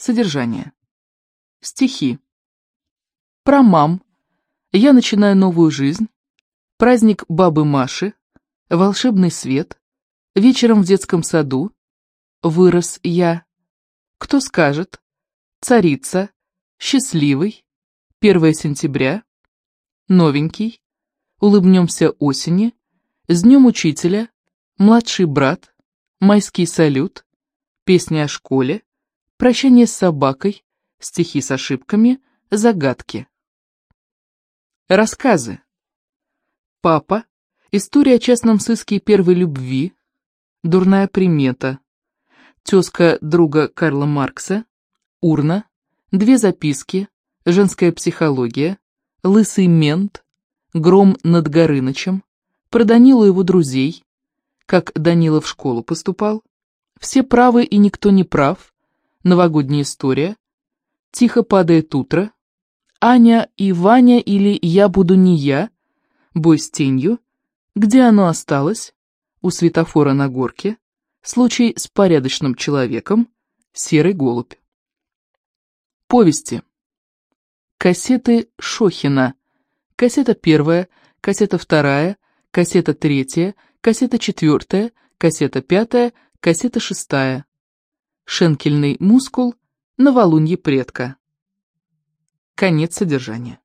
Содержание. Стихи. Про мам. Я начинаю новую жизнь. Праздник бабы Маши. Волшебный свет. Вечером в детском саду. Вырос я. Кто скажет? Царица. Счастливый. 1 сентября. Новенький. Улыбнемся осени. С днем учителя. Младший брат. Майский салют. Песня о школе. Прощание с собакой. Стихи с ошибками. Загадки. Рассказы. Папа. История о частном сыске первой любви. Дурная примета. Тезка друга Карла Маркса. Урна. Две записки. Женская психология. Лысый мент. Гром над Горынычем. Про Данилу его друзей. Как Данила в школу поступал. Все правы и никто не прав. Новогодняя история. Тихо падает утро. Аня и Ваня или «Я буду не я», «Бой с тенью», «Где оно осталось», «У светофора на горке», «Случай с порядочным человеком», «Серый голубь». Повести. Кассеты Шохина. Кассета первая, кассета вторая, кассета третья, кассета четвертая, кассета пятая, кассета шестая. Шенкельный мускул, новолунье предка. Конец содержания.